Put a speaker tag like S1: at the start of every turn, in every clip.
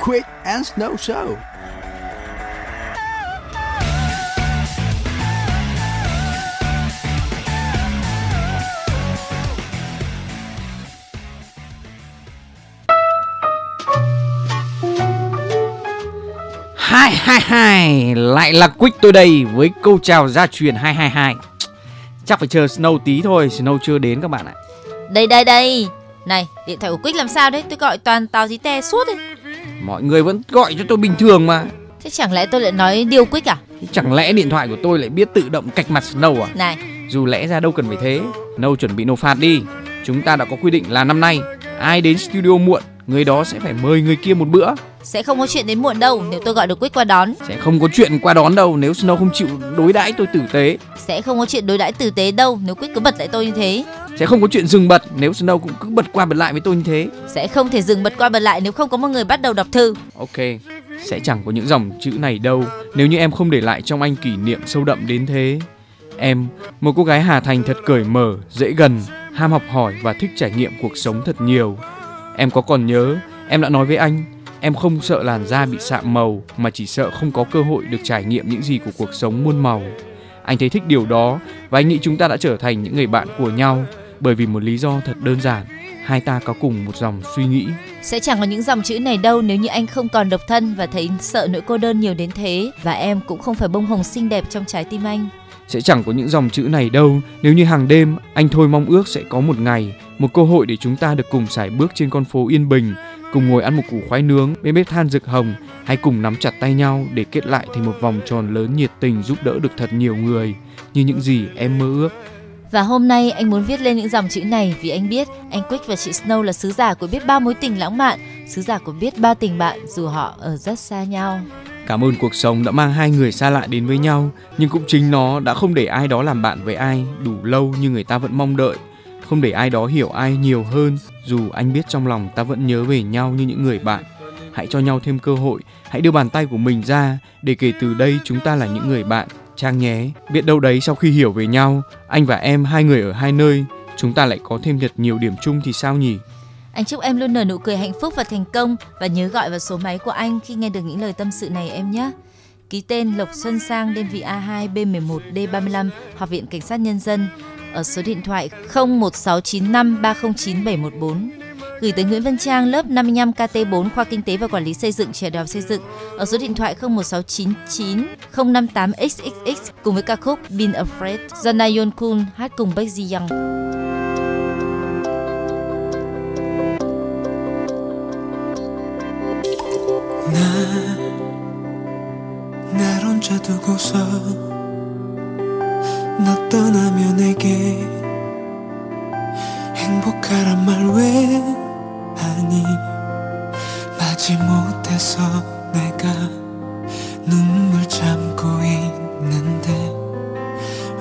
S1: Quick and Snow Show.
S2: Hai hai hai Lại là Quick tôi đây với câu chào gia truyền 222 Chắc phải chờ Snow tí thôi Snow chưa đến các bạn ạ.
S3: Đây đây đây. Này điện thoại của Quick làm sao đấy? Tôi gọi toàn tàu tí te suốt đấy.
S2: Mọi người vẫn gọi cho tôi bình thường mà.
S3: Thế chẳng lẽ tôi lại nói điều Quick à?
S2: Chẳng lẽ điện thoại của tôi lại biết tự động cạch mặt Snow à?
S3: Này.
S2: Dù lẽ ra đâu cần phải thế Snow chuẩn bị nộp phạt đi. Chúng ta đã có quy định là năm nay Ai đến studio muộn Người đó sẽ phải mời người kia một bữa.
S3: Sẽ không có chuyện đến muộn đâu Nếu tôi gọi được Quick qua đón.
S2: Sẽ không có chuyện qua đón đâu Nếu Snow không chịu đối đãi tôi tử tế.
S3: Sẽ không có chuyện đối đãi tử tế đâu Nếu Quick cứ bật lại tôi như thế.
S2: Sẽ không có chuyện dừng bật Nếu Snow cũng cứ bật qua bật lại với tôi như thế.
S3: Sẽ không thể dừng bật qua bật lại Nếu không có một người bắt đầu đọc thư.
S2: Ok Sẽ chẳng có những dòng chữ này đâu. Nếu như em không để lại trong anh kỷ niệm sâu đậm đến thế. Em, một cô gái Hà Thành thật cởi mở, dễ gần, ham học hỏi và thích trải nghiệm cuộc sống thật nhiều. Em có còn nhớ, em đã nói với anh, em không sợ làn da bị sạm màu mà chỉ sợ không có cơ hội được trải nghiệm những gì của cuộc sống muôn màu. Anh thấy thích điều đó và anh nghĩ chúng ta đã trở thành những người bạn của nhau bởi vì một lý do thật đơn giản, hai ta có cùng một dòng suy nghĩ.
S3: Sẽ chẳng có những dòng chữ này đâu nếu như anh không còn độc thân và thấy sợ nỗi cô đơn nhiều đến thế và em cũng không phải bông hồng xinh đẹp trong trái tim anh.
S2: Sẽ chẳng có những dòng chữ này đâu nếu như hàng đêm anh thôi mong ước sẽ có một ngày, một cơ hội để chúng ta được cùng sải bước trên con phố yên bình, cùng ngồi ăn một củ khoai nướng bên bếp than rực hồng, hay cùng nắm chặt tay nhau để kết lại thành một vòng tròn lớn nhiệt tình giúp đỡ được thật nhiều người như những gì em mơ ước.
S3: Và hôm nay anh muốn viết lên những dòng chữ này vì anh biết anh Quick và chị Snow là sứ giả của biết bao mối tình lãng mạn, sứ giả của biết bao tình bạn dù họ ở rất xa nhau.
S2: Cảm ơn cuộc sống đã mang hai người xa lạ đến với nhau, nhưng cũng chính nó đã không để ai đó làm bạn với ai đủ lâu như người ta vẫn mong đợi, không để ai đó hiểu ai nhiều hơn, dù anh biết trong lòng ta vẫn nhớ về nhau như những người bạn. Hãy cho nhau thêm cơ hội, hãy đưa bàn tay của mình ra để kể từ đây chúng ta là những người bạn, Trang nhé. Biết đâu đấy sau khi hiểu về nhau, anh và em hai người ở hai nơi, chúng ta lại có thêm thật nhiều điểm chung thì sao nhỉ?
S3: Anh chúc em luôn nở nụ cười hạnh phúc và thành công và nhớ gọi vào số máy của anh khi nghe được những lời tâm sự này em nhé. Ký tên Lộc Xuân Sang đơn vị A2 B11 D35 Học viện Cảnh sát Nhân dân ở số điện thoại 01695 309 714 gửi tới Nguyễn Văn Trang lớp 55 KT4 khoa Kinh tế và Quản lý xây dựng trường đại học xây dựng ở số điện thoại 01699 058 XXX cùng với ca khúc Been Afraid do Nayeon Kun hát cùng Baek Ji Young.
S4: 날 혼자 두고서 너 떠나면 내게 행복하란 말왜 하니? 마지 못해서 내가 눈물 참고 있는데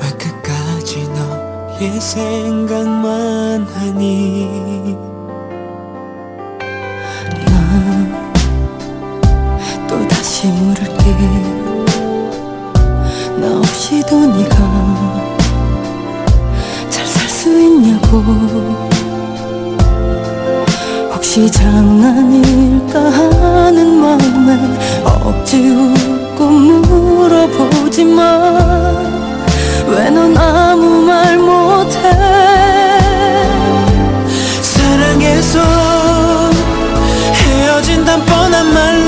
S4: 왜 끝까지 너의 생각만 하니? 난 또다시 물을게. 나 없이도 네가 잘 살 수 있냐고. 혹시 장난일까 하는 마음에 억지 웃고 물어보지만 왜 넌 아무 말 못해? 사랑해서 헤어진단 뻔한 말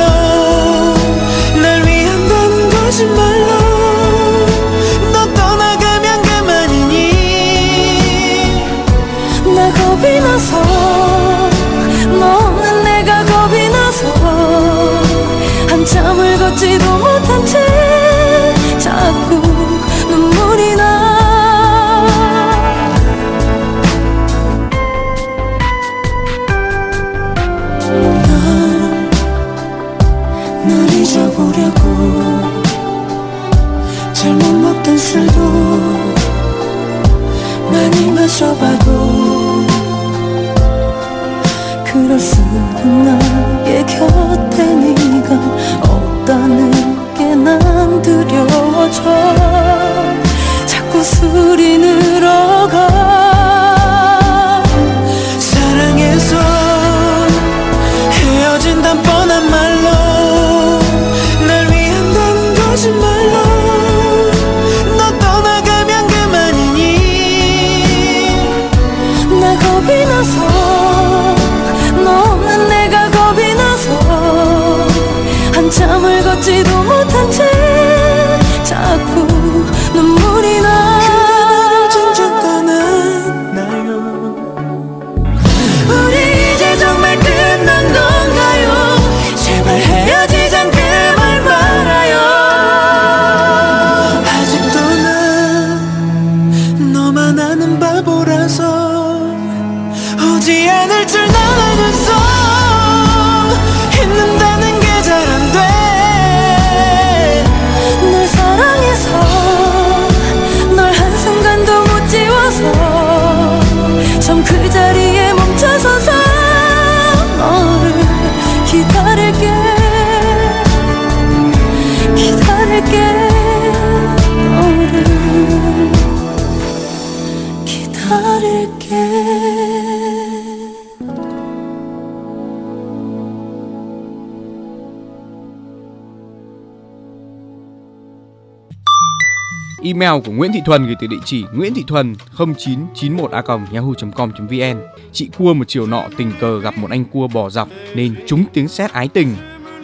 S5: Email của Nguyễn Thị Thuần gửi từ địa chỉ nguyễn thị thuần 0991 a yahoo.com.vn. Chị cua một chiều nọ tình cờ gặp một anh cua bò dọc nên chúng tiếng sét ái tình.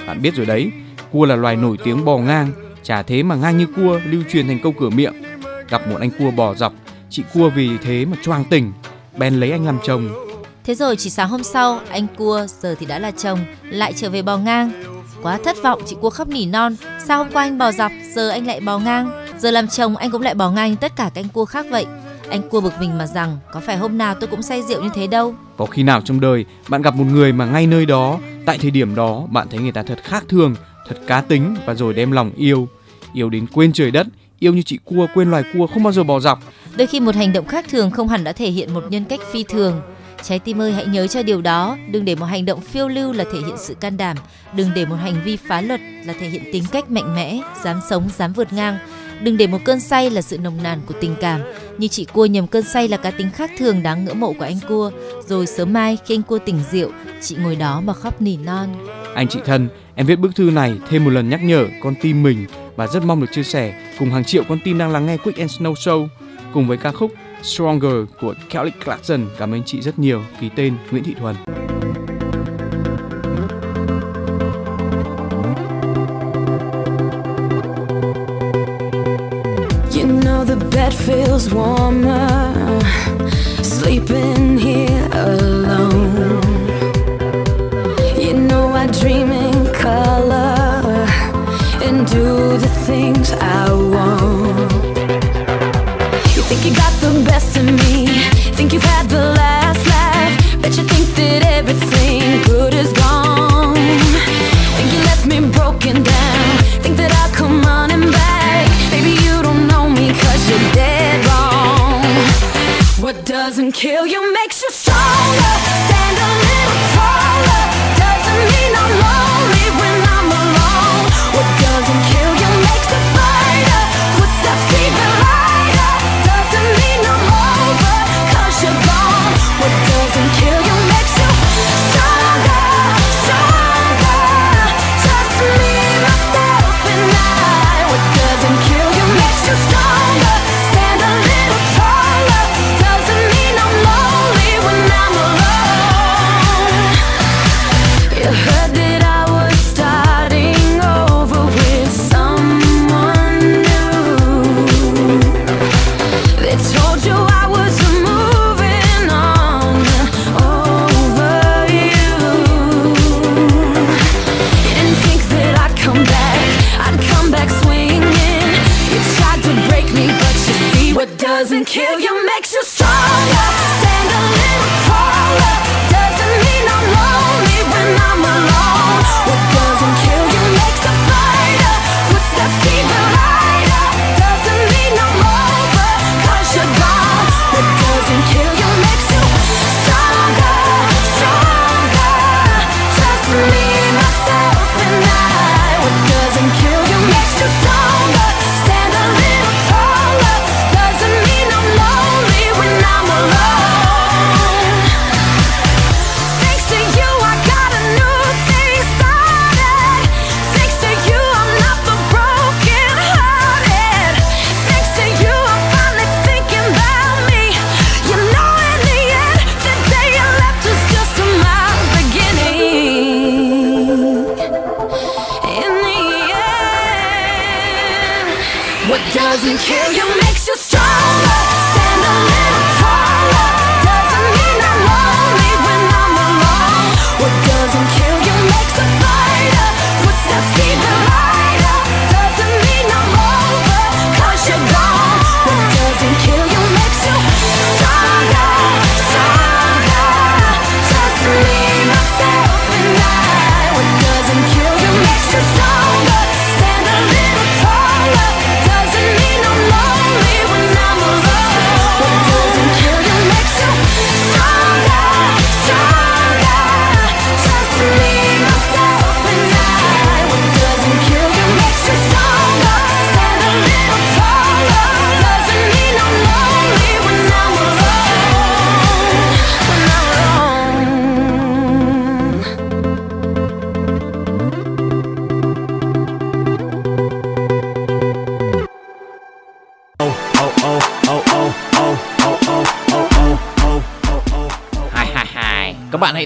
S5: Bạn biết rồi đấy, cua là loài nổi tiếng bò ngang, chả thế mà ngang như cua lưu truyền thành câu cửa miệng. Gặp một anh cua bò dọc, chị cua vì thế mà choang tình, bèn lấy anh làm chồng.
S3: Thế rồi chỉ sáng hôm sau, anh cua giờ thì đã là chồng lại trở về bò ngang. Quá thất vọng, chị cua khóc nỉ non. Sao hôm qua anh bò dọc, giờ anh lại bò ngang. Giờ làm chồng anh cũng lại bò ngang như tất cả các anh cua khác vậy. Anh cua bực mình mà rằng có phải hôm nào tôi cũng say rượu như thế đâu.
S5: Có khi nào trong đời bạn gặp một người mà ngay nơi đó, tại thời điểm đó bạn thấy người ta thật khác thường, thật cá tính và rồi đem lòng yêu, yêu đến quên trời đất, yêu như chị cua quên loài cua không bao giờ bò dọc.
S3: Đôi khi một hành động khác thường không hẳn đã thể hiện một nhân cách phi thường. Trái tim ơi hãy nhớ cho điều đó, đừng để một hành động phiêu lưu là thể hiện sự can đảm, đừng để một hành vi phá luật là thể hiện tính cách mạnh mẽ, dám sống, dám vượt ngang. Đừng để một cơn say là sự nồng nàn của tình cảm, như chị cua nhầm cơn say là cá tính khác thường đáng ngưỡng mộ của anh cua. Rồi sớm mai khi anh cua tỉnh rượu, chị ngồi đó mà khóc nỉ non.
S5: Anh chị thân, em viết bức thư này thêm một lần nhắc nhở con tim mình và rất mong được chia sẻ cùng hàng triệu con tim đang lắng nghe Quick and Snow Show cùng với ca khúc Stronger của Kelly Clarkson. Cảm ơn chị rất nhiều. Ký tên Nguyễn Thị Thuần.
S6: doesn't kill you.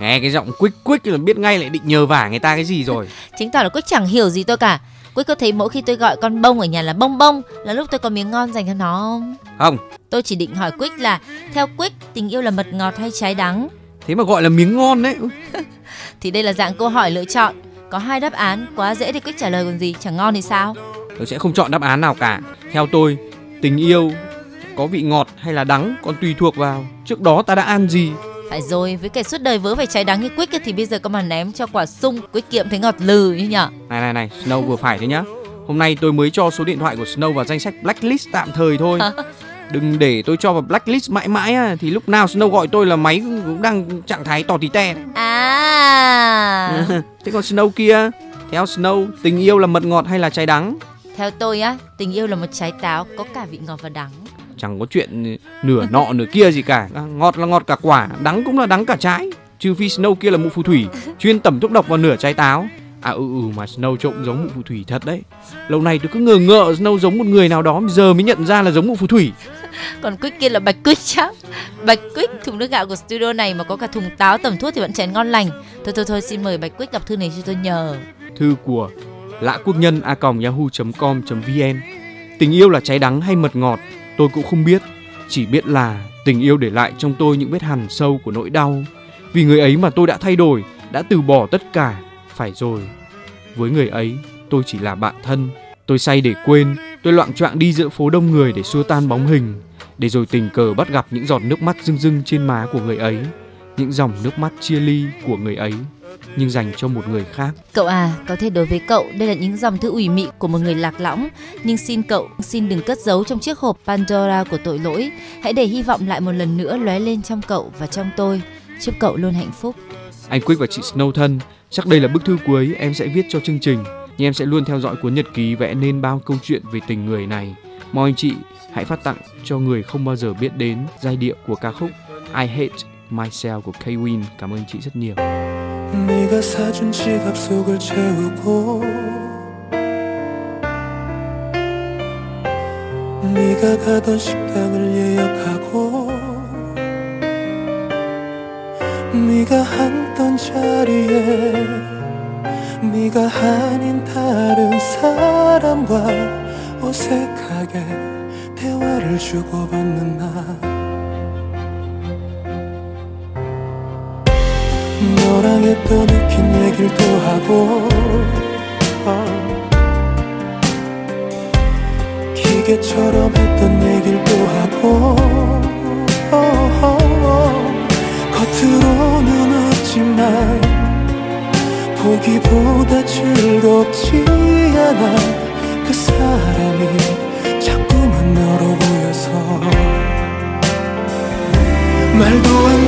S2: Nghe cái giọng Quick Quick là biết ngay lại định nhờ vả người ta cái gì rồi.
S3: chứng tỏ là Quick chẳng hiểu gì tôi cả. Quick có thấy mỗi khi tôi gọi con bông ở nhà là bông bông là lúc tôi có miếng ngon dành cho nó không?
S2: Không,
S3: Tôi chỉ định hỏi Quick là theo Quick tình yêu là mật ngọt hay trái đắng?
S2: thế mà gọi là miếng ngon đấy.
S3: Thì đây là dạng câu hỏi lựa chọn. Có hai đáp án, quá dễ để Quick trả lời còn gì, chẳng ngon thì sao?
S2: Tôi sẽ không chọn đáp án nào cả. Theo tôi, tình yêu có vị ngọt hay là đắng còn tùy thuộc vào trước đó ta đã ăn gì.
S3: Phải rồi, với kẻ suốt đời vớ phải trái đắng như ấy, thì bây giờ có mà ném cho quả sung, Quick kiệm thấy ngọt lừ như nhở?
S2: Này này này, Snow vừa phải thế nhá. Hôm nay tôi mới cho số điện thoại của Snow vào danh sách blacklist tạm thời thôi. Đừng để tôi cho vào blacklist mãi mãi à, thì lúc nào Snow gọi tôi là máy cũng đang trạng thái tỏ tí te. đấy.
S3: À,
S2: thế còn Snow kia, theo Snow, tình yêu là mật ngọt hay là trái đắng?
S3: theo tôi á, tình yêu là một trái táo có cả vị ngọt và đắng.
S2: Chẳng có chuyện nửa nọ nửa kia gì cả. À, Ngọt là ngọt cả quả, đắng cũng là đắng cả trái. Trừ phi Snow kia là mụ phù thủy, chuyên tẩm thuốc độc vào nửa trái táo. À ừ ừ mà Snow trông giống mụ phù thủy thật đấy. Lâu nay tôi cứ ngờ ngợ Snow giống một người nào đó, giờ mới nhận ra là giống mụ phù thủy.
S3: Còn Quick kia là bạch Quick chắc. Bạch Quick thùng nước gạo của studio này mà có cả thùng táo tẩm thuốc thì vẫn chén ngon lành. Thôi thôi thôi xin mời bạch Quick đọc thư này cho tôi nhờ.
S2: Thư của lã quốc nhân a yahoo.com.vn Tình yêu là trái đắng hay mật ngọt, tôi cũng không biết. Chỉ biết là tình yêu để lại trong tôi những vết hằn sâu của nỗi đau. Vì người ấy mà tôi đã thay đổi, đã từ bỏ tất cả. Phải rồi, với người ấy, tôi chỉ là bạn thân. Tôi say để quên, tôi loạn trọn đi giữa phố đông người để xua tan bóng hình. Để rồi tình cờ bắt gặp những giọt nước mắt rưng rưng trên má của người ấy. Những dòng nước mắt chia ly của người ấy, nhưng dành cho một người khác.
S3: Cậu à, có thể đối với cậu đây là những dòng thư ủy mị của một người lạc lõng, nhưng xin cậu xin đừng cất giấu trong chiếc hộp Pandora của tội lỗi. Hãy để hy vọng lại một lần nữa lóe lên trong cậu và trong tôi. Chúc cậu luôn hạnh phúc.
S2: Anh Quick và chị Snow thân, chắc đây là bức thư cuối em sẽ viết cho chương trình. Nhưng em sẽ luôn theo dõi cuốn nhật ký vẽ nên bao câu chuyện về tình người này. Mong anh chị hãy phát tặng cho người không bao giờ biết đến giai điệu của ca khúc I Hate Myself của K-Win. Cảm ơn chị rất nhiều.
S7: 네가 사준 지갑 속을 채우고 네가 가던 식당을 예약하고 네가 앉던 자리에 네가 아닌 다른 사람과 어색하게 대화를 주고받는 날 너랑 했던 웃긴 얘기를 또 하고 어. 기계처럼 했던 얘기를 또 하고 어, 어, 어. 겉으로는 웃지만 보기보다 즐겁지 않아 그 사람이 자꾸만 너로 보여서 말도 안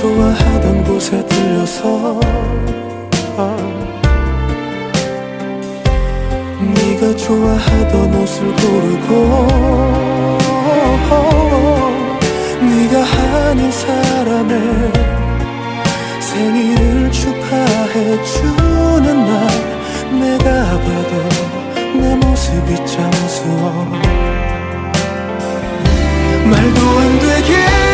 S7: 좋아하던 곳에 들려서. 네가 좋아하던 옷을 고르고 네가 아닌 사람의 생일을 축하해 주는 날 내가 봐도 내 모습이 참 우스워. 말도 안 되게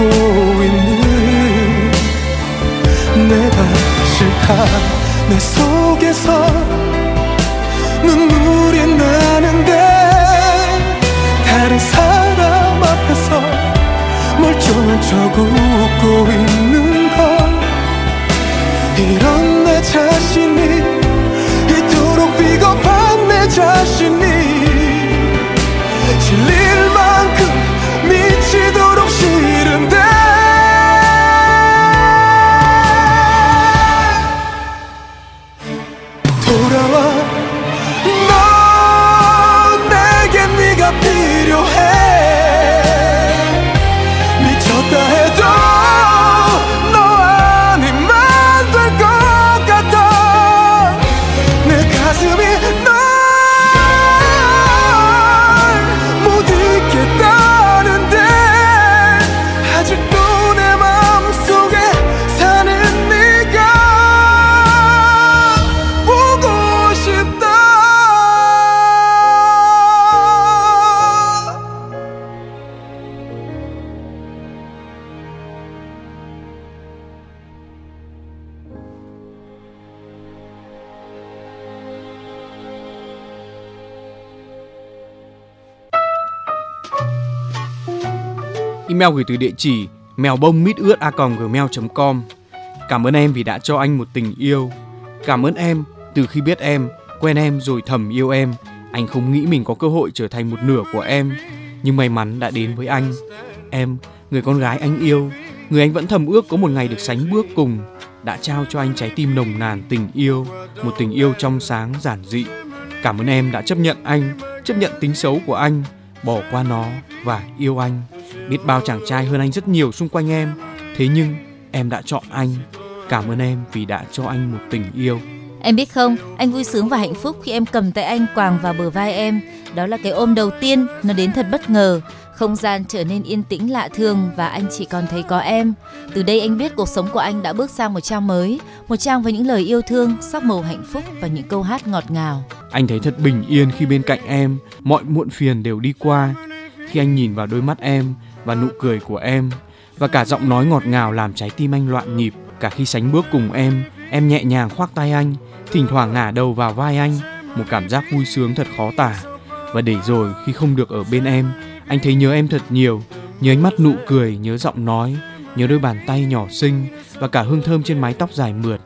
S7: 웃고 있는 내가 싫다. 내 속에서 눈물이 나는데 다른 사람 앞에서 멀쩡한 척 웃고 있는 걸 이런 내 자신이 이토록 비겁한 내 자신이 질릴
S2: Email gửi từ địa chỉ mèo bông mít ướt a gmail.com. Cảm ơn em vì đã cho anh một tình yêu. Cảm ơn em từ khi biết em, quen em rồi thầm yêu em. Anh không nghĩ mình có cơ hội trở thành một nửa của em, nhưng may mắn đã đến với anh. Em, người con gái anh yêu, người anh vẫn thầm ước có một ngày được sánh bước cùng, đã trao cho anh trái tim nồng nàn tình yêu, một tình yêu trong sáng giản dị. Cảm ơn em đã chấp nhận anh, chấp nhận tính xấu của anh, bỏ qua nó và yêu anh. Biết bao chàng trai hơn anh rất nhiều xung quanh em, thế nhưng em đã chọn anh. Cảm ơn em vì đã cho anh một tình yêu.
S3: Em biết không, anh vui sướng và hạnh phúc khi em cầm tay anh quàng vào bờ vai em. Đó là cái ôm đầu tiên, nó đến thật bất ngờ. Không gian trở nên yên tĩnh lạ thường và anh chỉ còn thấy có em. Từ đây anh biết cuộc sống của anh đã bước sang một trang mới, một trang với những lời yêu thương, sắc màu hạnh phúc và những câu hát ngọt ngào.
S2: Anh thấy thật bình yên khi bên cạnh em, mọi muộn phiền đều đi qua. Khi anh nhìn vào đôi mắt em và nụ cười của em và cả giọng nói ngọt ngào làm trái tim anh loạn nhịp. Cả khi sánh bước cùng em, em nhẹ nhàng khoác tay anh, thỉnh thoảng ngả đầu vào vai anh, một cảm giác vui sướng thật khó tả. Và để rồi khi không được ở bên em, anh thấy nhớ em thật nhiều, nhớ ánh mắt nụ cười, nhớ giọng nói, nhớ đôi bàn tay nhỏ xinh và cả hương thơm trên mái tóc dài mượt.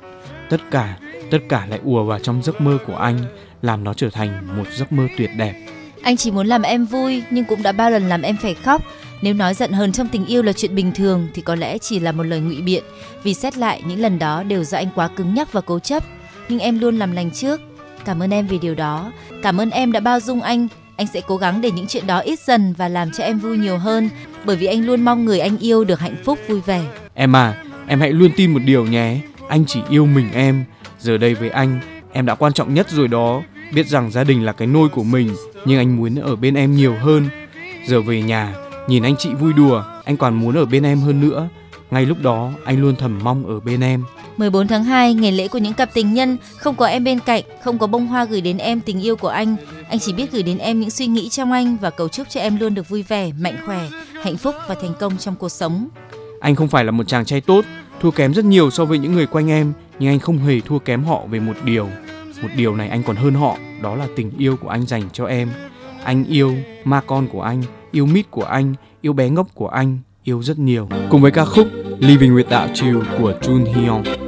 S2: Tất cả, tất cả lại ùa vào trong giấc mơ của anh, làm nó trở thành một giấc mơ tuyệt đẹp.
S3: Anh chỉ muốn làm em vui nhưng cũng đã bao lần làm em phải khóc. Nếu nói giận hờn trong tình yêu là chuyện bình thường thì có lẽ chỉ là một lời ngụy biện. Vì xét lại những lần đó đều do anh quá cứng nhắc và cố chấp. Nhưng em luôn làm lành trước. Cảm ơn em vì điều đó. Cảm ơn em đã bao dung anh. Anh sẽ cố gắng để những chuyện đó ít dần và làm cho em vui nhiều hơn. Bởi vì anh luôn mong người anh yêu được hạnh phúc vui vẻ.
S2: Em à, em hãy luôn tin một điều nhé. Anh chỉ yêu mình em. Giờ đây với anh, em đã quan trọng nhất rồi đó. Biết rằng gia đình là cái nôi của mình, nhưng anh muốn ở bên em nhiều hơn. Giờ về nhà, nhìn anh chị vui đùa, anh còn muốn ở bên em hơn nữa. Ngay lúc đó, anh luôn thầm mong ở bên em.
S3: 14 tháng 2, ngày lễ của những cặp tình nhân, không có em bên cạnh, không có bông hoa gửi đến em tình yêu của anh. Anh chỉ biết gửi đến em những suy nghĩ trong anh và cầu chúc cho em luôn được vui vẻ, mạnh khỏe, hạnh phúc và thành công trong cuộc sống.
S2: Anh không phải là một chàng trai tốt, thua kém rất nhiều so với những người quanh em, nhưng anh không hề thua kém họ về một điều. Một điều này anh còn hơn họ, đó là tình yêu của anh dành cho em. Anh yêu ma con của anh, yêu mít của anh, yêu bé ngốc của anh, yêu rất nhiều. Cùng với ca khúc Living Without You của Jun Hyun.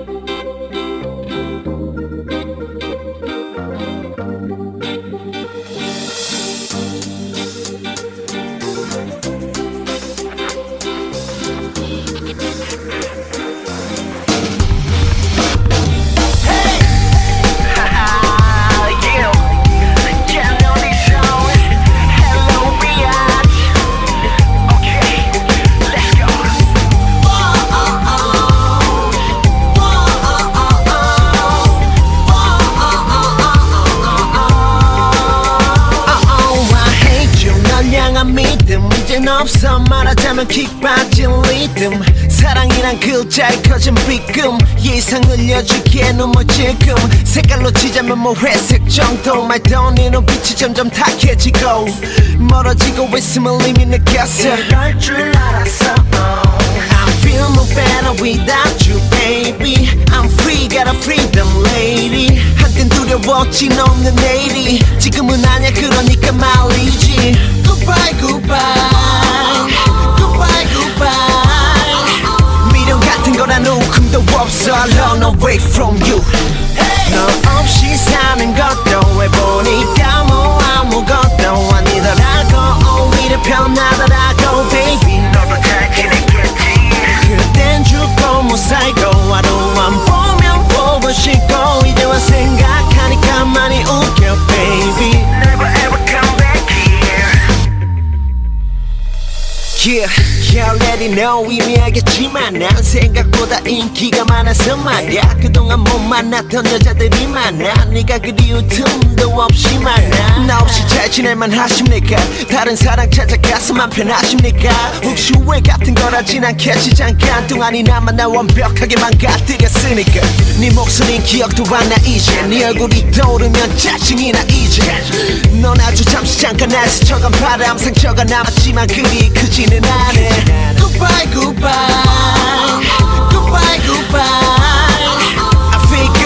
S7: 색깔로 치자면 뭐 회색 정도 말던 이는 빛이 점점 탁해지고 멀어지고 있음을 이미 느꼈어 이럴 줄 알았어 I feel no better without you baby I'm free got a freedom lady 한땐 두려웠지 없는 내일이 지금은 아냐 그러니까 말이지 Goodbye goodbye Goodbye goodbye 미련 같은 거란 우금도 없어 I run away from you 너 없이 사는 것도 해보니까 뭐 아무것도 아니더라고 오히려 편하더라고 baby 너도 잘 지냈겠지 그땐 죽고 못 살고 하루만 보면 보고 싶고 이제와 생각하니까 많이 웃겨 baby Never ever come back here Yeah, you already know 이미 알겠지만 난 생각보다 인기가 많아서 말야 그동안 못 만났던 여자들이 많아 네가 그리울 틈도 없이 많아 나 없이 잘 지낼만 하십니까? 다른 사랑 찾아 가서만 편하십니까? 혹시 후회 같은 거라진 않겠지 잠깐 동안이 나만 나 완벽하게 망가뜨렸으니까. 네 목소리 기억도 안나 이제. 네 얼굴이 떠오르면 짜증이 나 이제. 넌 아주 잠시 잠깐 날 스쳐간 바람 상처가 남았지만 그리 크지는 않아. Goodbye goodbye. Goodbye goodbye I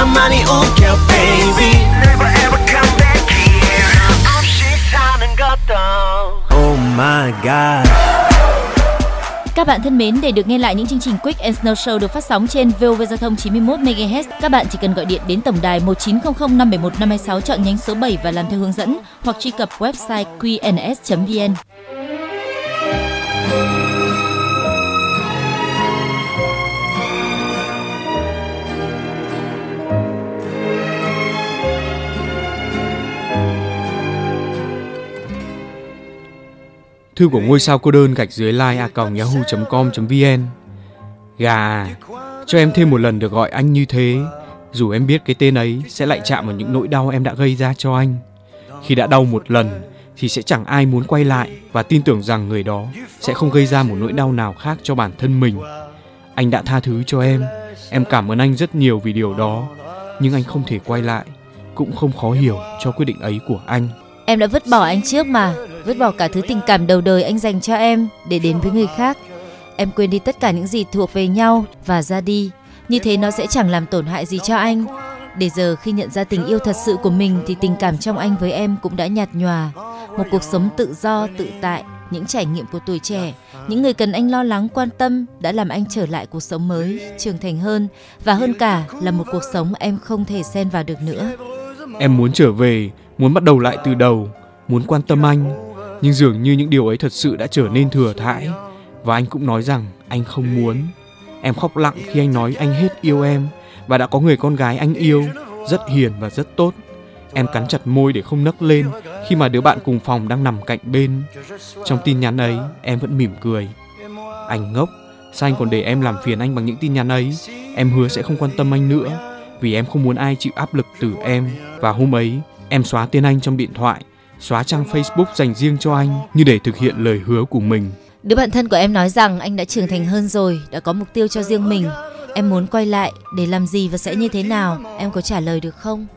S7: 하니까 많이 웃겨 baby Never ever come back here 없이 사는 것도 Oh my god
S3: Các bạn thân mến, để được nghe lại những chương trình Quick and Snow Show được phát sóng trên VOV Giao thông 91 MHz, các bạn chỉ cần gọi điện đến tổng đài 1900 571 526 chọn nhánh số 7 và làm theo hướng dẫn hoặc truy cập website qns.vn.
S2: Thư của ngôi sao cô đơn gạch dưới like a còng yahoo.com.vn Gà cho em thêm một lần được gọi anh như thế Dù em biết cái tên ấy sẽ lại chạm vào những nỗi đau em đã gây ra cho anh. Khi đã đau một lần thì sẽ chẳng ai muốn quay lại Và tin tưởng rằng người đó sẽ không gây ra một nỗi đau nào khác cho bản thân mình. Anh đã tha thứ cho em Em cảm ơn anh rất nhiều vì điều đó Nhưng anh không thể quay lại Cũng không khó hiểu cho quyết định ấy của anh.
S3: Em đã vứt bỏ anh trước mà, vứt bỏ cả thứ tình cảm đầu đời anh dành cho em để đến với người khác. Em quên đi tất cả những gì thuộc về nhau và ra đi. Như thế nó sẽ chẳng làm tổn hại gì cho anh. Để giờ khi nhận ra tình yêu thật sự của mình thì tình cảm trong anh với em cũng đã nhạt nhòa. Một cuộc sống tự do, tự tại, những trải nghiệm của tuổi trẻ, những người cần anh lo lắng quan tâm đã làm anh trở lại cuộc sống mới, trưởng thành hơn và hơn cả là một cuộc sống em không thể xen vào được nữa.
S2: Em muốn trở về, muốn bắt đầu lại từ đầu, muốn quan tâm anh, nhưng dường như những điều ấy thật sự đã trở nên thừa thãi và anh cũng nói rằng anh không muốn. Em khóc lặng khi anh nói anh hết yêu em và đã có người con gái anh yêu, rất hiền và rất tốt. Em cắn chặt môi để không nấc lên khi mà đứa bạn cùng phòng đang nằm cạnh bên. Trong tin nhắn ấy, em vẫn mỉm cười. Anh ngốc, sao anh còn để em làm phiền anh bằng những tin nhắn ấy? Em hứa sẽ không quan tâm anh nữa vì em không muốn ai chịu áp lực từ em. Và hôm ấy, em xóa tên anh trong điện thoại, xóa trang Facebook dành riêng cho anh như để thực hiện lời hứa của mình.
S3: Đứa bạn thân của em nói rằng anh đã trưởng thành hơn rồi, đã có mục tiêu cho riêng mình. Em muốn quay lại để làm gì và sẽ như thế nào? Em có trả lời được không?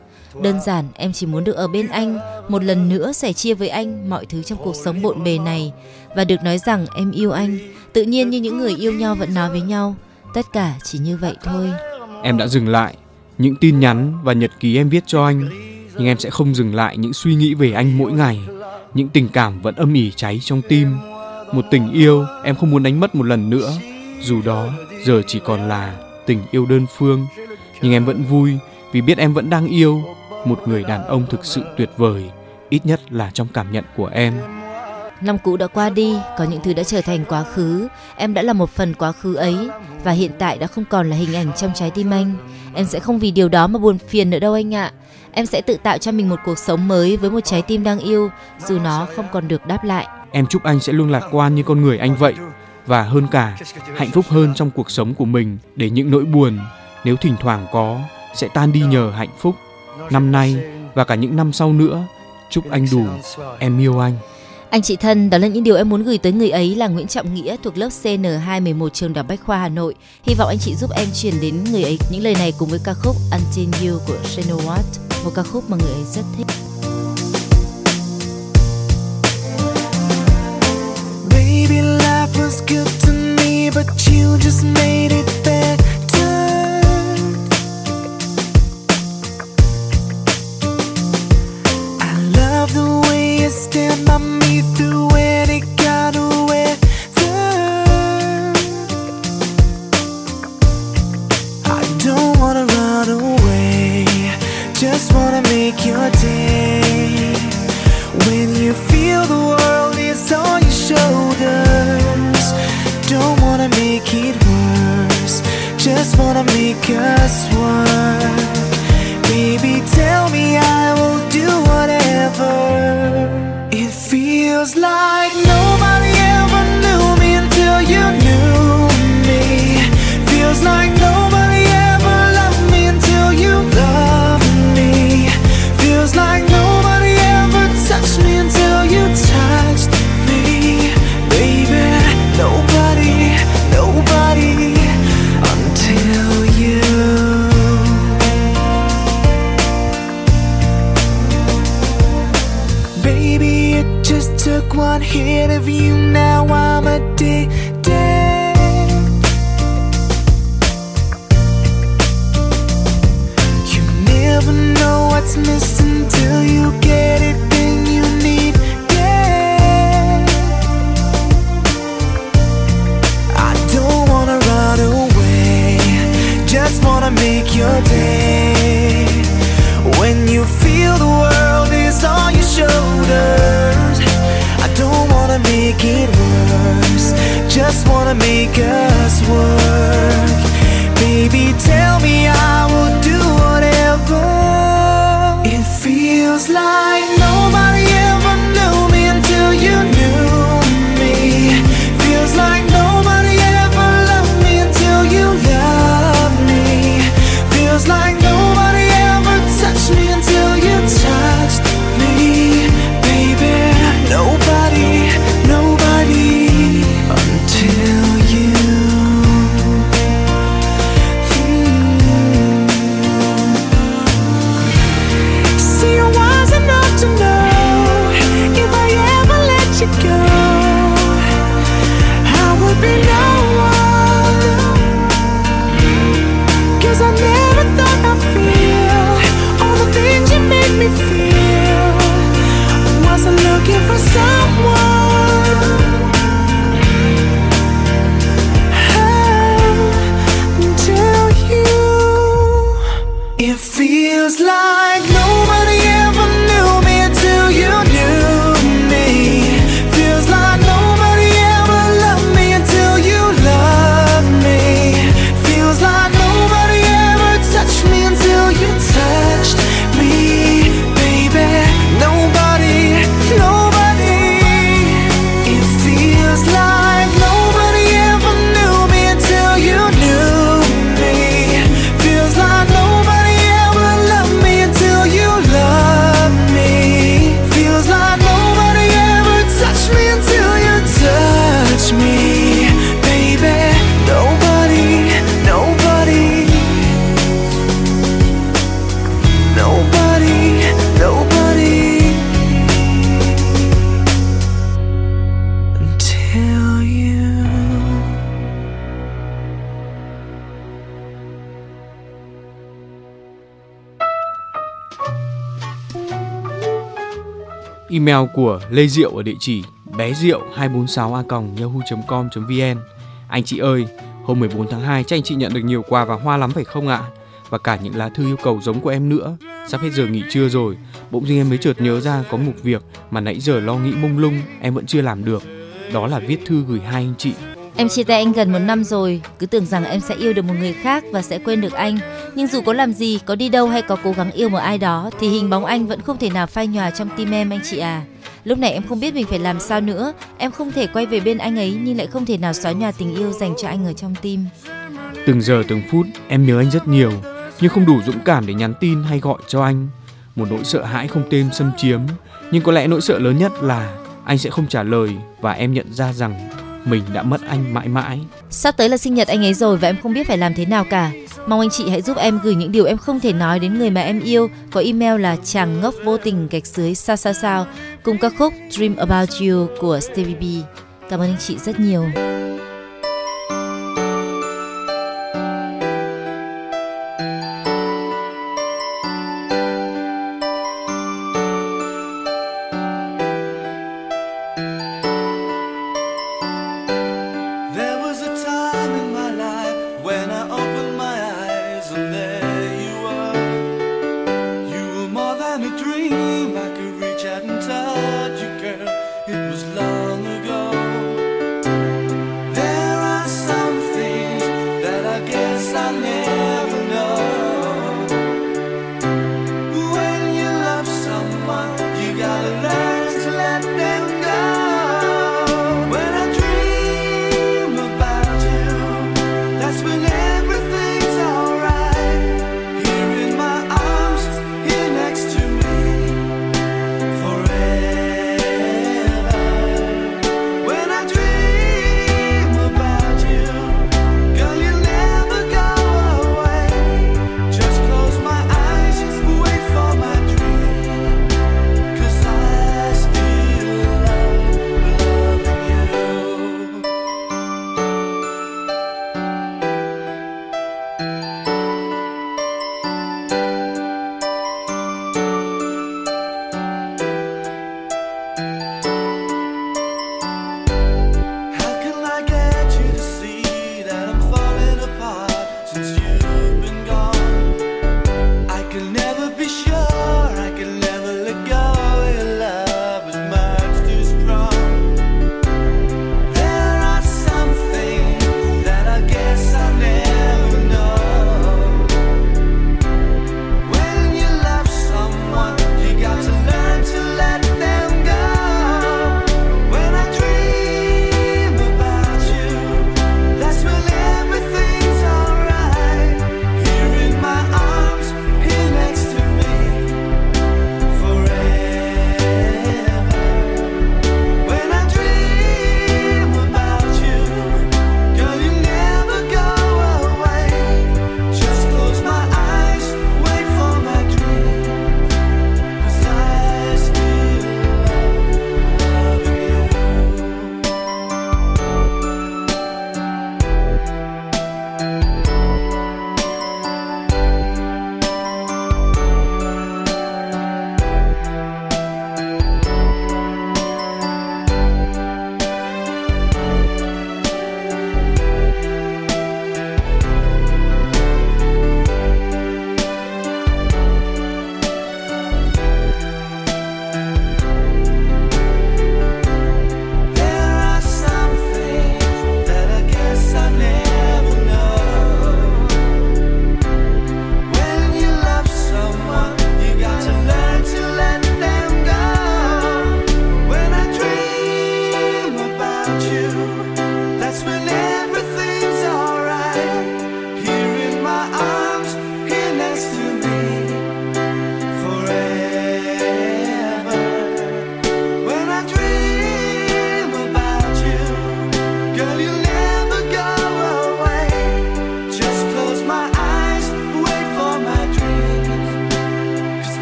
S3: Đơn giản em chỉ muốn được ở bên anh, một lần nữa sẻ chia với anh mọi thứ trong cuộc sống bộn bề này và được nói rằng em yêu anh, tự nhiên như những người yêu nhau vẫn nói với nhau, tất cả chỉ như vậy thôi.
S2: Em đã dừng lại những tin nhắn và nhật ký em viết cho anh, nhưng em sẽ không dừng lại những suy nghĩ về anh mỗi ngày. Những tình cảm vẫn âm ỉ cháy trong tim. Một tình yêu em không muốn đánh mất một lần nữa, dù đó giờ chỉ còn là tình yêu đơn phương. Nhưng em vẫn vui vì biết em vẫn đang yêu một người đàn ông thực sự tuyệt vời, ít nhất là trong cảm nhận của em.
S3: Năm cũ đã qua đi, có những thứ đã trở thành quá khứ. Em đã là một phần quá khứ ấy và hiện tại đã không còn là hình ảnh trong trái tim anh. Em sẽ không vì điều đó mà buồn phiền nữa đâu anh ạ. Em sẽ tự tạo cho mình một cuộc sống mới với một trái tim đang yêu, dù nó không còn được đáp lại.
S2: Em chúc anh sẽ luôn lạc quan như con người anh vậy và hơn cả hạnh phúc hơn trong cuộc sống của mình để những nỗi buồn nếu thỉnh thoảng có sẽ tan đi nhờ hạnh phúc. Năm nay và cả những năm sau nữa, chúc anh đủ. Em yêu anh.
S3: Anh chị thân, đó là những điều em muốn gửi tới người ấy là Nguyễn Trọng Nghĩa thuộc lớp CN211 trường Đại Bách Khoa Hà Nội. Hy vọng anh chị giúp em truyền đến người ấy những lời này cùng với ca khúc Until You của Shane Watt, một ca khúc mà người ấy rất thích.
S8: Baby, life was good to me, but you just made it just wanna make us work.
S2: Email của Lê Diệu ở địa chỉ bé diệu 246 a yahoo.com.vn. Anh chị ơi, hôm 14 tháng 2 chắc anh chị nhận được nhiều quà và hoa lắm phải không ạ? Và cả những lá thư yêu cầu giống của em nữa. Sắp hết giờ nghỉ trưa rồi, bỗng dưng em mới chợt nhớ ra có một việc mà nãy giờ lo nghĩ mông lung em vẫn chưa làm được. Đó là viết thư gửi hai anh chị
S3: Em chia tay anh gần một năm rồi, cứ tưởng rằng em sẽ yêu được một người khác và sẽ quên được anh. Nhưng dù có làm gì, có đi đâu hay có cố gắng yêu một ai đó, thì hình bóng anh vẫn không thể nào phai nhòa trong tim em anh chị à. Lúc này em không biết mình phải làm sao nữa. Em không thể quay về bên anh ấy nhưng lại không thể nào xóa nhòa tình yêu dành cho anh ở trong tim.
S2: Từng giờ từng phút em nhớ anh rất nhiều, nhưng không đủ dũng cảm để nhắn tin hay gọi cho anh. Một nỗi sợ hãi không tên xâm chiếm, nhưng có lẽ nỗi sợ lớn nhất là anh sẽ không trả lời và em nhận ra rằng mình đã mất anh mãi mãi.
S3: Sắp tới là sinh nhật anh ấy rồi và em không biết phải làm thế nào cả. Mong anh chị hãy giúp em gửi những điều em không thể nói đến người mà em yêu. Có email là chàng ngốc vô tình gạch dưới sao sao sao cùng ca khúc Dream About You của Stevie B. Cảm ơn anh chị rất nhiều.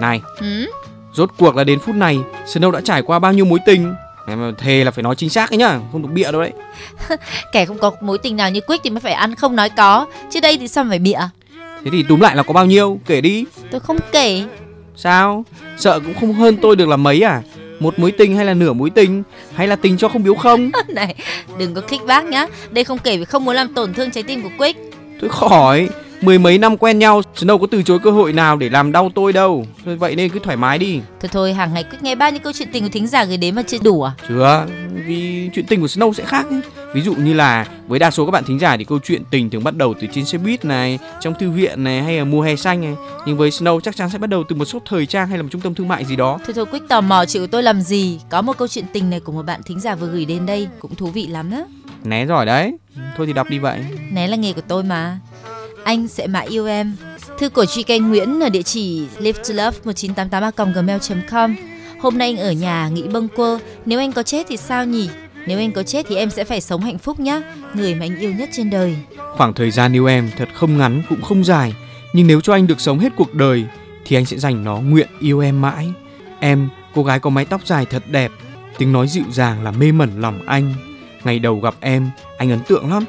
S2: Này,
S3: Ừ?
S2: rốt cuộc là đến phút này, Snow đã trải qua bao nhiêu mối tình? Em thề là phải nói chính xác ấy nhá, không được bịa đâu đấy.
S3: Kẻ không có mối tình nào như Quick thì mới phải ăn không nói có, chứ đây thì sao mà phải bịa?
S2: Thế thì túm lại là có bao nhiêu? Kể đi.
S3: Tôi không kể.
S2: Sao? Sợ cũng không hơn tôi được là mấy à? Một mối tình hay là nửa mối tình? Hay là tình cho không biếu không?
S3: này, đừng có khích bác nhá. Đây không kể vì không muốn làm tổn thương trái tim của Quick.
S2: Tôi khỏi. Mười mấy năm quen nhau, Snow có từ chối cơ hội nào để làm đau tôi đâu. Thôi Vậy nên cứ thoải mái đi.
S3: Thôi thôi, hàng ngày Quick nghe bao nhiêu câu chuyện tình của thính giả gửi đến mà chưa đủ à?
S2: Chưa, vì chuyện tình của Snow sẽ khác ấy. Ví dụ như là với đa số các bạn thính giả thì câu chuyện tình thường bắt đầu từ trên xe buýt này, trong thư viện này hay là mùa hè xanh này. Nhưng với Snow chắc chắn sẽ bắt đầu từ một shop thời trang hay là một trung tâm thương mại gì đó.
S3: Thôi thôi Quick tò mò chịu tôi làm gì? Có một câu chuyện tình này của một bạn thính giả vừa gửi đến đây cũng thú vị lắm đó.
S2: Né giỏi đấy. Thôi thì đọc đi vậy.
S3: Né là nghề của tôi mà. Anh sẽ mãi yêu em. Thư của GK Nguyễn ở địa chỉ liftlove1988@gmail.com. Hôm nay anh ở nhà nghĩ bâng quơ, nếu anh có chết thì sao nhỉ? Nếu anh có chết thì em sẽ phải sống hạnh phúc nhá, người mà anh yêu nhất trên đời.
S2: Khoảng thời gian yêu em thật không ngắn cũng không dài, nhưng nếu cho anh được sống hết cuộc đời thì anh sẽ dành nó nguyện yêu em mãi. Em, cô gái có mái tóc dài thật đẹp, tiếng nói dịu dàng là mê mẩn lòng anh. Ngày đầu gặp em, anh ấn tượng lắm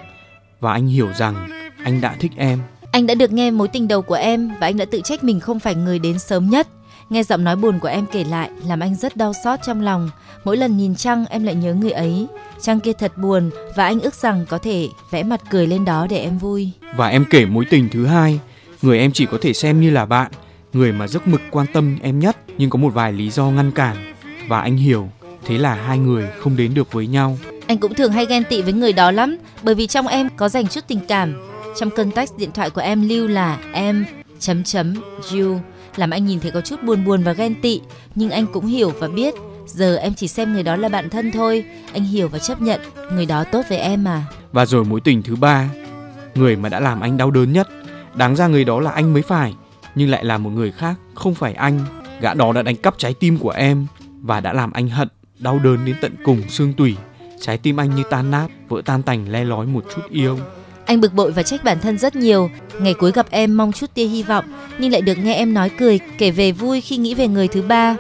S2: và anh hiểu rằng anh đã thích em.
S3: Anh đã được nghe mối tình đầu của em và anh đã tự trách mình không phải người đến sớm nhất. Nghe giọng nói buồn của em kể lại làm anh rất đau xót trong lòng. Mỗi lần nhìn trăng em lại nhớ người ấy. Trăng kia thật buồn và anh ước rằng có thể vẽ mặt cười lên đó để em vui.
S2: Và em kể mối tình thứ hai, người em chỉ có thể xem như là bạn, người mà giấc mực quan tâm em nhất nhưng có một vài lý do ngăn cản và anh hiểu, thế là hai người không đến được với nhau.
S3: Anh cũng thường hay ghen tị với người đó lắm bởi vì trong em có dành chút tình cảm. Trong context điện thoại của em lưu là em chấm chấm you làm anh nhìn thấy có chút buồn buồn và ghen tị nhưng anh cũng hiểu và biết giờ em chỉ xem người đó là bạn thân thôi anh hiểu và chấp nhận người đó tốt với em mà
S2: Và rồi mối tình thứ ba, người mà đã làm anh đau đớn nhất, đáng ra người đó là anh mới phải, nhưng lại là một người khác, không phải anh. Gã đó đã đánh cắp trái tim của em và đã làm anh hận, đau đớn đến tận cùng xương tủy. Trái tim anh như tan nát, vỡ tan tành le lói một chút yêu
S3: anh bực bội và trách bản thân rất nhiều. Ngày cuối gặp em mong chút tia hy vọng nhưng lại được nghe em nói cười kể về vui khi nghĩ về người thứ ba.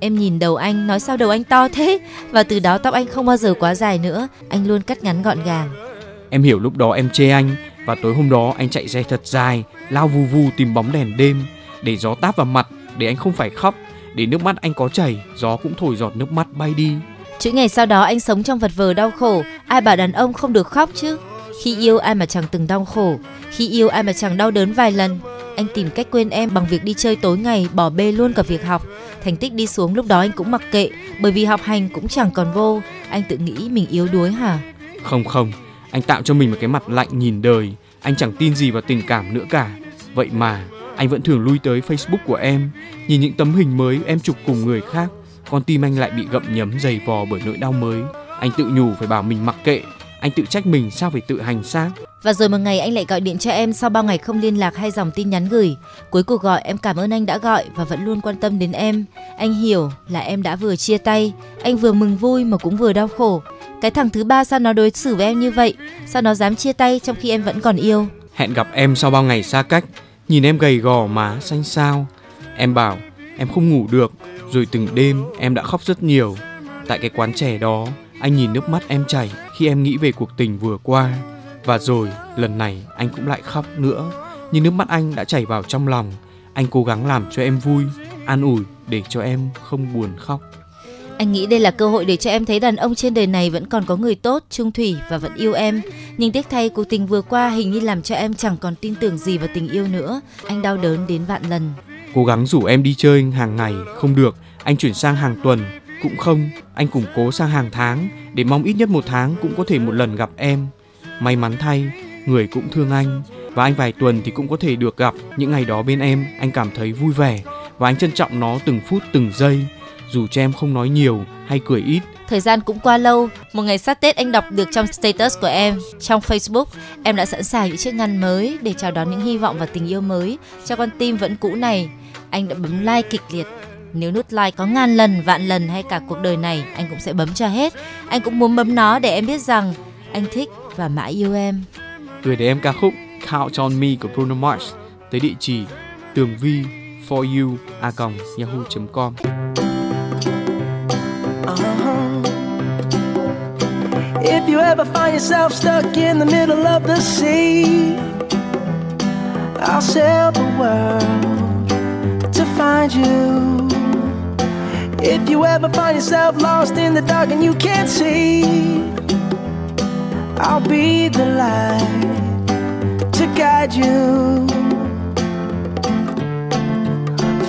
S3: Em nhìn đầu anh nói sao đầu anh to thế? Và từ đó tóc anh không bao giờ quá dài nữa. Anh luôn cắt ngắn gọn gàng.
S2: Em hiểu lúc đó em chê anh và tối hôm đó anh chạy xe thật dài, lao vù vù tìm bóng đèn đêm để gió táp vào mặt, để anh không phải khóc, để nước mắt anh có chảy, gió cũng thổi giọt nước mắt bay đi.
S3: Chuỗi ngày sau đó anh sống trong vật vờ đau khổ, ai bảo đàn ông không được khóc chứ? Khi yêu ai mà chẳng từng đau khổ, khi yêu ai mà chẳng đau đớn vài lần. Anh tìm cách quên em bằng việc đi chơi tối ngày, bỏ bê luôn cả việc học. Thành tích đi xuống lúc đó anh cũng mặc kệ, bởi vì học hành cũng chẳng còn vô. Anh tự nghĩ mình yếu đuối hả?
S2: Không không, anh tạo cho mình một cái mặt lạnh nhìn đời, anh chẳng tin gì vào tình cảm nữa cả. Vậy mà anh vẫn thường lui tới Facebook của em, nhìn những tấm hình mới em chụp cùng người khác, con tim anh lại bị gậm nhấm dày vò bởi nỗi đau mới. Anh tự nhủ phải bảo mình mặc kệ, anh tự trách mình sao phải tự hành xác.
S3: Và rồi một ngày anh lại gọi điện cho em sau bao ngày không liên lạc hay dòng tin nhắn gửi. Cuối cuộc gọi em cảm ơn anh đã gọi và vẫn luôn quan tâm đến em. Anh hiểu là em đã vừa chia tay, anh vừa mừng vui mà cũng vừa đau khổ. Cái thằng thứ ba sao nó đối xử với em như vậy? Sao nó dám chia tay trong khi em vẫn còn yêu?
S2: Hẹn gặp em sau bao ngày xa cách, nhìn em gầy gò má xanh xao. Em bảo em không ngủ được, rồi từng đêm em đã khóc rất nhiều. Tại cái quán chè đó, anh nhìn nước mắt em chảy khi em nghĩ về cuộc tình vừa qua. Và rồi lần này anh cũng lại khóc nữa, nhưng nước mắt anh đã chảy vào trong lòng. Anh cố gắng làm cho em vui, an ủi để cho em không buồn khóc.
S3: Anh nghĩ đây là cơ hội để cho em thấy đàn ông trên đời này vẫn còn có người tốt, trung thủy và vẫn yêu em. Nhưng tiếc thay cuộc tình vừa qua hình như làm cho em chẳng còn tin tưởng gì vào tình yêu nữa. Anh đau đớn đến vạn lần.
S2: Cố gắng rủ em đi chơi hàng ngày, không được, anh chuyển sang hàng tuần, cũng không, anh củng cố sang hàng tháng, để mong ít nhất một tháng cũng có thể một lần gặp em. May mắn thay, người cũng thương anh, và anh vài tuần thì cũng có thể được gặp những ngày đó bên em, anh cảm thấy vui vẻ và anh trân trọng nó từng phút từng giây dù cho em không nói nhiều hay cười ít
S3: Thời gian cũng qua lâu, một ngày sát Tết anh đọc được trong status của em trong Facebook, em đã sẵn sàng những chiếc ngăn mới để chào đón những hy vọng và tình yêu mới cho con tim vẫn cũ này. Anh đã bấm like kịch liệt. Nếu nút like có ngàn lần, vạn lần hay cả cuộc đời này, anh cũng sẽ bấm cho hết. Anh cũng muốn bấm nó để em biết rằng anh thích và mãi yêu em.
S2: gửi đến em ca khúc Count on Me của Bruno Mars tới địa chỉ tường vi for you a yahoo.com
S8: If you ever find yourself stuck in the middle of the sea, I'll sail the world to find you. If you ever find yourself lost in the dark and you can't see, I'll be the light to guide you.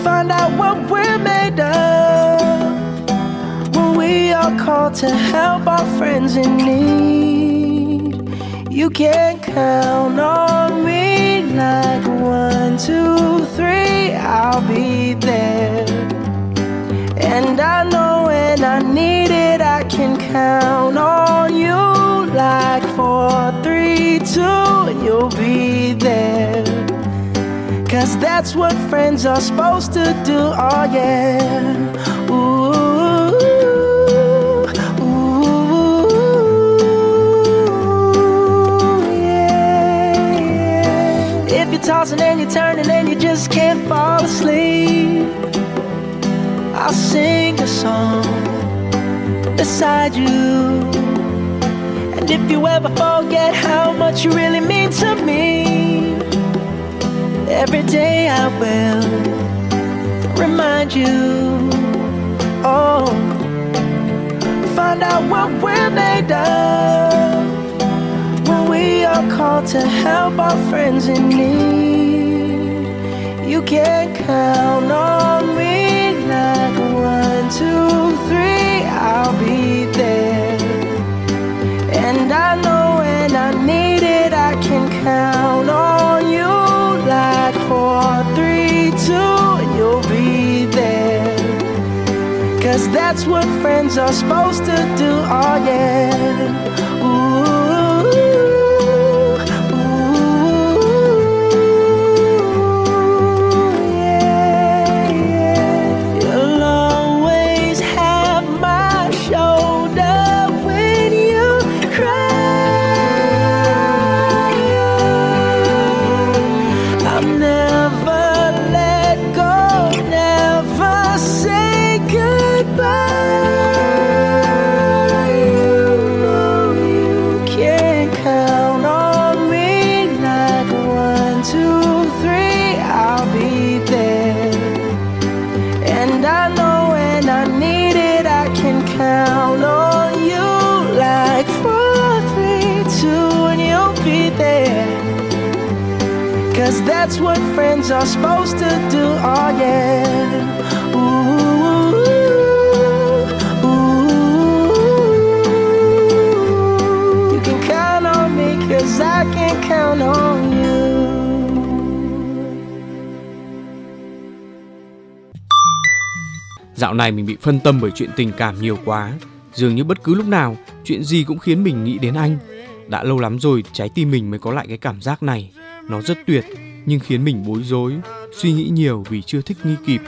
S8: Find out what we're made of when we are called to help our friends in need. You can count on me like one, two, three, I'll be there. And I know when I need it, I can count on you like four, three, two, and you'll be there. Cause that's what friends are supposed to do, oh yeah. Ooh, ooh, yeah, yeah. If you're tossing and you're turning and you just can't fall asleep, I'll sing a song beside you. And if you ever forget how much you really mean to me, every day I will remind you. Oh, find out what we're made of when we are called to help our friends in need. You can count on me two, three, I'll be there. And I know when I need it, I can count on you like four, three, two, you'll be there. Cause that's what friends are supposed to do, oh yeah. Cause that's what friends are supposed to do, oh yeah. Ooh, ooh. You can count on me, cause I can count on you.
S2: Dạo này mình bị phân tâm bởi chuyện tình cảm nhiều quá Dường như bất cứ lúc nào Chuyện gì cũng khiến mình nghĩ đến anh Đã lâu lắm rồi trái tim mình mới có lại cái cảm giác này nó rất tuyệt Nhưng khiến mình bối rối Suy nghĩ nhiều vì chưa thích nghi kịp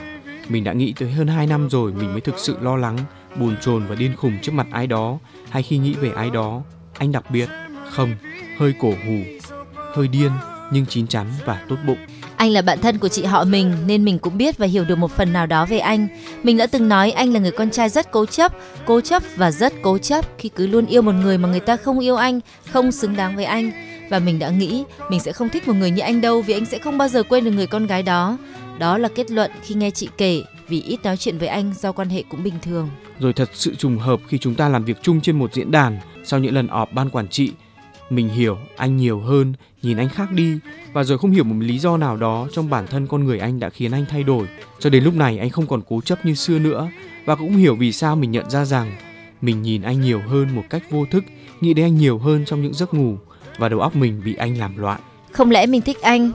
S2: Mình đã nghĩ tới hơn 2 năm rồi Mình mới thực sự lo lắng Buồn chồn và điên khùng trước mặt ai đó Hay khi nghĩ về ai đó Anh đặc biệt Không Hơi cổ hủ Hơi điên Nhưng chín chắn và tốt bụng
S3: Anh là bạn thân của chị họ mình nên mình cũng biết và hiểu được một phần nào đó về anh. Mình đã từng nói anh là người con trai rất cố chấp, cố chấp và rất cố chấp khi cứ luôn yêu một người mà người ta không yêu anh, không xứng đáng với anh. Và mình đã nghĩ mình sẽ không thích một người như anh đâu vì anh sẽ không bao giờ quên được người con gái đó. Đó là kết luận khi nghe chị kể vì ít nói chuyện với anh do quan hệ cũng bình thường.
S2: Rồi thật sự trùng hợp khi chúng ta làm việc chung trên một diễn đàn sau những lần họp ban quản trị. Mình hiểu anh nhiều hơn, nhìn anh khác đi và rồi không hiểu một lý do nào đó trong bản thân con người anh đã khiến anh thay đổi. Cho đến lúc này anh không còn cố chấp như xưa nữa và cũng hiểu vì sao mình nhận ra rằng mình nhìn anh nhiều hơn một cách vô thức, nghĩ đến anh nhiều hơn trong những giấc ngủ và đầu óc mình bị anh làm loạn.
S3: Không lẽ mình thích anh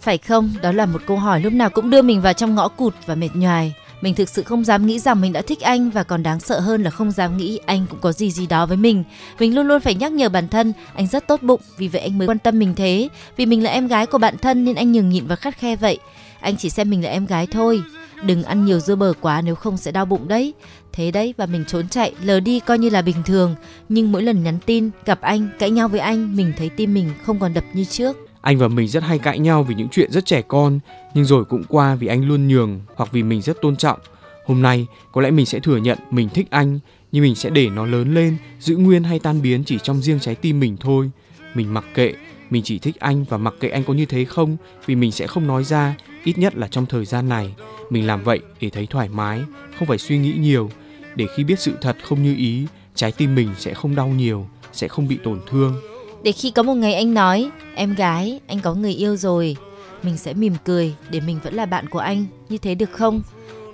S3: Phải không? Đó là một câu hỏi lúc nào cũng đưa mình vào trong ngõ cụt và mệt nhoài. Mình thực sự không dám nghĩ rằng mình đã thích anh và còn đáng sợ hơn là không dám nghĩ anh cũng có gì gì đó với mình. Mình luôn luôn phải nhắc nhở bản thân anh rất tốt bụng, vì vậy anh mới quan tâm mình thế. Vì mình là em gái của bạn thân nên anh nhường nhịn và khắt khe vậy. Anh chỉ xem mình là em gái thôi. Đừng ăn nhiều dưa bờ quá nếu không sẽ đau bụng đấy. Thế đấy và mình trốn chạy, lờ đi coi như là bình thường. Nhưng mỗi lần nhắn tin, gặp anh, cãi nhau với anh, mình thấy tim mình không còn đập như trước.
S9: Anh và mình rất hay cãi nhau vì những chuyện rất trẻ con, nhưng rồi cũng qua vì anh luôn nhường hoặc vì mình rất tôn trọng. Hôm nay có lẽ mình sẽ thừa nhận mình thích anh, nhưng mình sẽ để nó lớn lên, giữ nguyên hay tan biến chỉ trong riêng trái tim mình thôi. Mình mặc kệ, mình chỉ thích anh và mặc kệ anh có như thế không, vì mình sẽ không nói ra, ít nhất là trong thời gian này. Mình làm vậy để thấy thoải mái, không phải suy nghĩ nhiều, để khi biết sự thật không như ý, trái tim mình sẽ không đau nhiều, sẽ không bị tổn thương.
S3: Để khi có một ngày anh nói, em gái, anh có người yêu rồi, mình sẽ mỉm cười để mình vẫn là bạn của anh, như thế được không?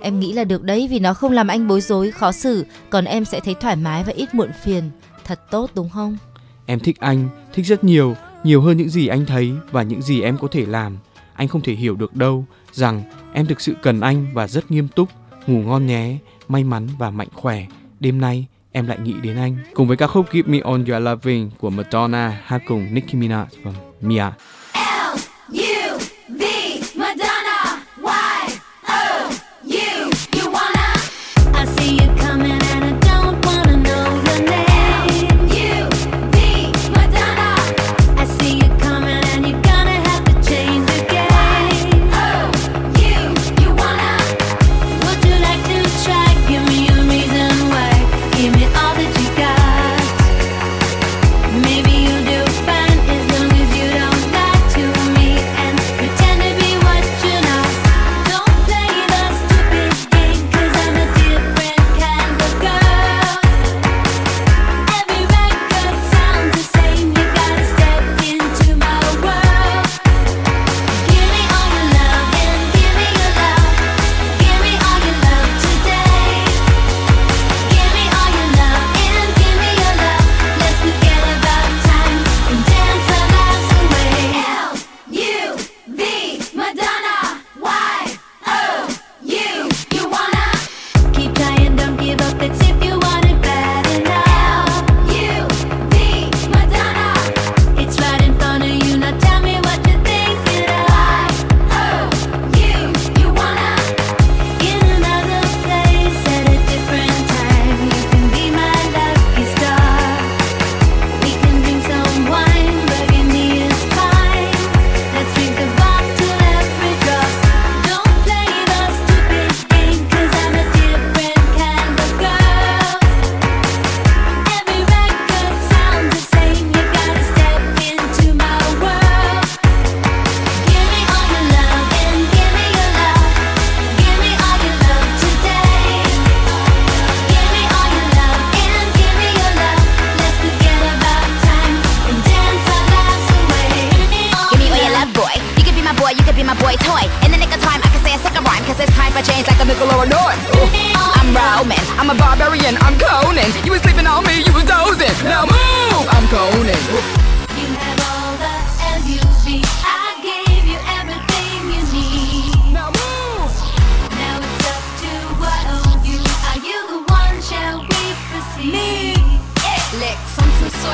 S3: Em nghĩ là được đấy vì nó không làm anh bối rối, khó xử, còn em sẽ thấy thoải mái và ít muộn phiền. Thật tốt đúng không?
S9: Em thích anh, thích rất nhiều, nhiều hơn những gì anh thấy và những gì em có thể làm. Anh không thể hiểu được đâu rằng em thực sự cần anh và rất nghiêm túc. Ngủ ngon nhé, may mắn và mạnh khỏe. Đêm nay em lại nghĩ đến anh. Cùng với ca khúc Give Me All Your Loving của Madonna hát cùng Nicki Minaj và Mia.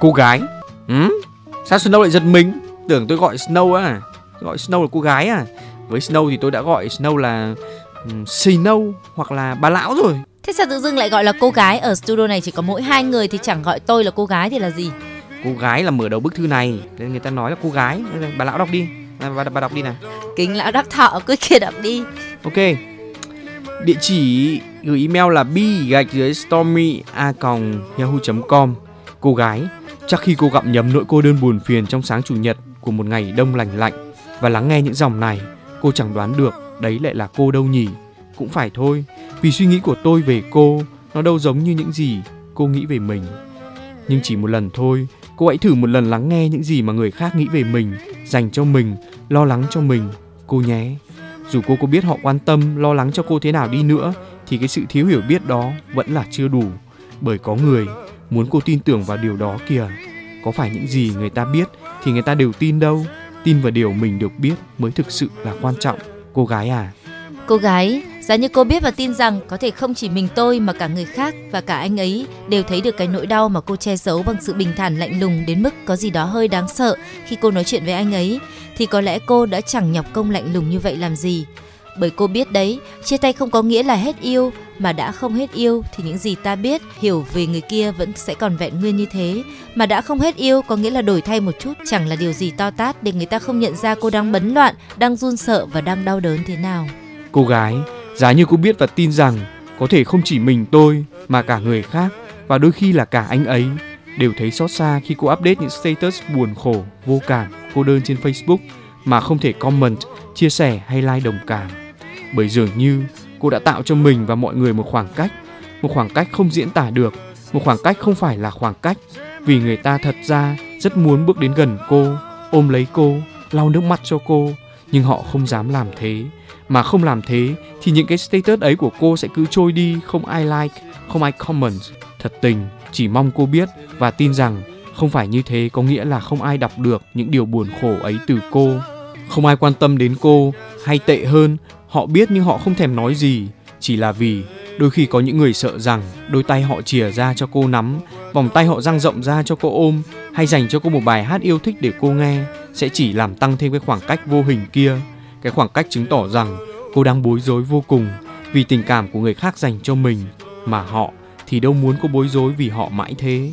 S9: Cô gái? Ừ? Sao Snow lại giật mình? Tưởng tôi gọi Snow á. Gọi Snow là cô gái à? Với Snow thì tôi đã gọi Snow là um, Snow hoặc là bà lão rồi.
S3: Thế sao tự dưng lại gọi là cô gái ở studio này chỉ có mỗi hai người thì chẳng gọi tôi là cô gái thì là gì?
S2: Cô gái là mở đầu bức thư này, nên người ta nói là cô gái. Bà lão đọc đi, bà, bà đọc đi nào.
S3: Kính lão đắc thọ cứ kia đọc đi.
S2: Ok. Địa chỉ gửi email là bi gạch dưới stormy a yahoo.com. Cô gái, chắc khi cô gặm nhấm nỗi cô đơn buồn phiền trong sáng chủ nhật của một ngày đông lành lạnh và lắng nghe những dòng này, cô chẳng đoán được đấy lại là cô đâu nhỉ. Cũng phải thôi, vì suy nghĩ của tôi về cô nó đâu giống như những gì cô nghĩ về mình. Nhưng chỉ một lần thôi, cô hãy thử một lần lắng nghe những gì mà người khác nghĩ về mình, dành cho mình, lo lắng cho mình, cô nhé. Dù cô có biết họ quan tâm, lo lắng cho cô thế nào đi nữa thì cái sự thiếu hiểu biết đó vẫn là chưa đủ. Bởi có người muốn cô tin tưởng vào điều đó kìa. Có phải những gì người ta biết thì người ta đều tin đâu. Tin vào điều mình được biết mới thực sự là quan trọng. Cô gái à,
S3: Cô gái, giá như cô biết và tin rằng có thể không chỉ mình tôi mà cả người khác và cả anh ấy đều thấy được cái nỗi đau mà cô che giấu bằng sự bình thản lạnh lùng đến mức có gì đó hơi đáng sợ khi cô nói chuyện với anh ấy, thì có lẽ cô đã chẳng nhọc công lạnh lùng như vậy làm gì. Bởi cô biết đấy, chia tay không có nghĩa là hết yêu, mà đã không hết yêu thì những gì ta biết, hiểu về người kia vẫn sẽ còn vẹn nguyên như thế. Mà đã không hết yêu có nghĩa là đổi thay một chút, chẳng là điều gì to tát để người ta không nhận ra cô đang bấn loạn, đang run sợ và đang đau đớn thế nào.
S2: cô gái, giá như cô biết và tin rằng có thể không chỉ mình tôi mà cả người khác và đôi khi là cả anh ấy đều thấy xót xa khi cô update những status buồn khổ, vô cảm, cô đơn trên Facebook mà không thể comment, chia sẻ hay like đồng cảm. Bởi dường như cô đã tạo cho mình và mọi người một khoảng cách, một khoảng cách không diễn tả được, một khoảng cách không phải là khoảng cách vì người ta thật ra rất muốn bước đến gần cô, ôm lấy cô, lau nước mắt cho cô, nhưng họ không dám làm thế. Mà không làm thế thì những cái status ấy của cô sẽ cứ trôi đi, không ai like, không ai comment. Thật tình, chỉ mong cô biết và tin rằng không phải như thế có nghĩa là không ai đọc được những điều buồn khổ ấy từ cô. Không ai quan tâm đến cô, hay tệ hơn, họ biết nhưng họ không thèm nói gì, chỉ là vì đôi khi có những người sợ rằng đôi tay họ chìa ra cho cô nắm, vòng tay họ dang rộng ra cho cô ôm, hay dành cho cô một bài hát yêu thích để cô nghe sẽ chỉ làm tăng thêm cái khoảng cách vô hình kia. Cái khoảng cách chứng tỏ rằng cô đang bối rối vô cùng vì tình cảm của người khác dành cho mình mà họ thì đâu muốn cô bối rối vì họ mãi thế.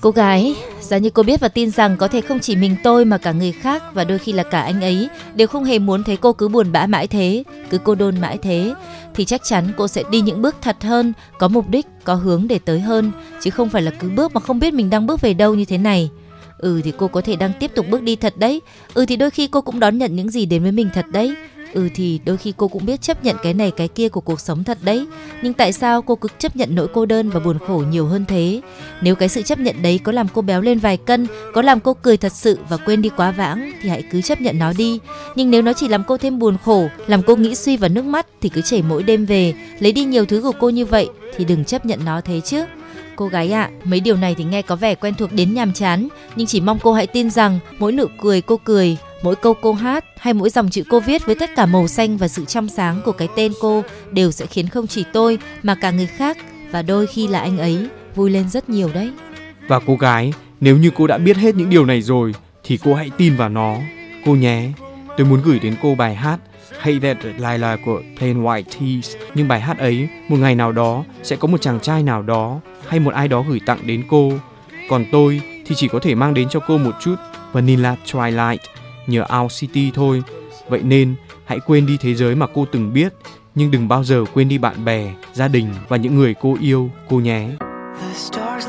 S3: Cô gái, giá như cô biết và tin rằng có thể không chỉ mình tôi mà cả người khác và đôi khi là cả anh ấy đều không hề muốn thấy cô cứ buồn bã mãi thế, cứ cô đơn mãi thế, thì chắc chắn cô sẽ đi những bước thật hơn, có mục đích, có hướng để tới hơn, chứ không phải là cứ bước mà không biết mình đang bước về đâu như thế này. Ừ thì cô có thể đang tiếp tục bước đi thật đấy. Ừ thì đôi khi cô cũng đón nhận những gì đến với mình thật đấy. Ừ thì đôi khi cô cũng biết chấp nhận cái này cái kia của cuộc sống thật đấy. Nhưng tại sao cô cứ chấp nhận nỗi cô đơn và buồn khổ nhiều hơn thế? Nếu cái sự chấp nhận đấy có làm cô béo lên vài cân, có làm cô cười thật sự và quên đi quá vãng thì hãy cứ chấp nhận nó đi. Nhưng nếu nó chỉ làm cô thêm buồn khổ, làm cô nghĩ suy và nước mắt thì cứ chảy mỗi đêm về, lấy đi nhiều thứ của cô như vậy thì đừng chấp nhận nó thế chứ. Cô gái ạ, mấy điều này thì nghe có vẻ quen thuộc đến nhàm chán, nhưng chỉ mong cô hãy tin rằng mỗi nụ cười cô cười, mỗi câu cô hát hay mỗi dòng chữ cô viết với tất cả màu xanh và sự trong sáng của cái tên cô đều sẽ khiến không chỉ tôi mà cả người khác và đôi khi là anh ấy vui lên rất nhiều đấy.
S2: Và cô gái, nếu như cô đã biết hết những điều này rồi thì cô hãy tin vào nó. Cô nhé, tôi muốn gửi đến cô bài hát hey That Lila của Plain White Tees. Nhưng bài hát ấy một ngày nào đó sẽ có một chàng trai nào đó hay một ai đó gửi tặng đến cô. Còn tôi thì chỉ có thể mang đến cho cô một chút Vanilla Twilight nhờ out City thôi. Vậy nên hãy quên đi thế giới mà cô từng biết nhưng đừng bao giờ quên đi bạn bè, gia đình và những người cô yêu, cô nhé.
S8: The stars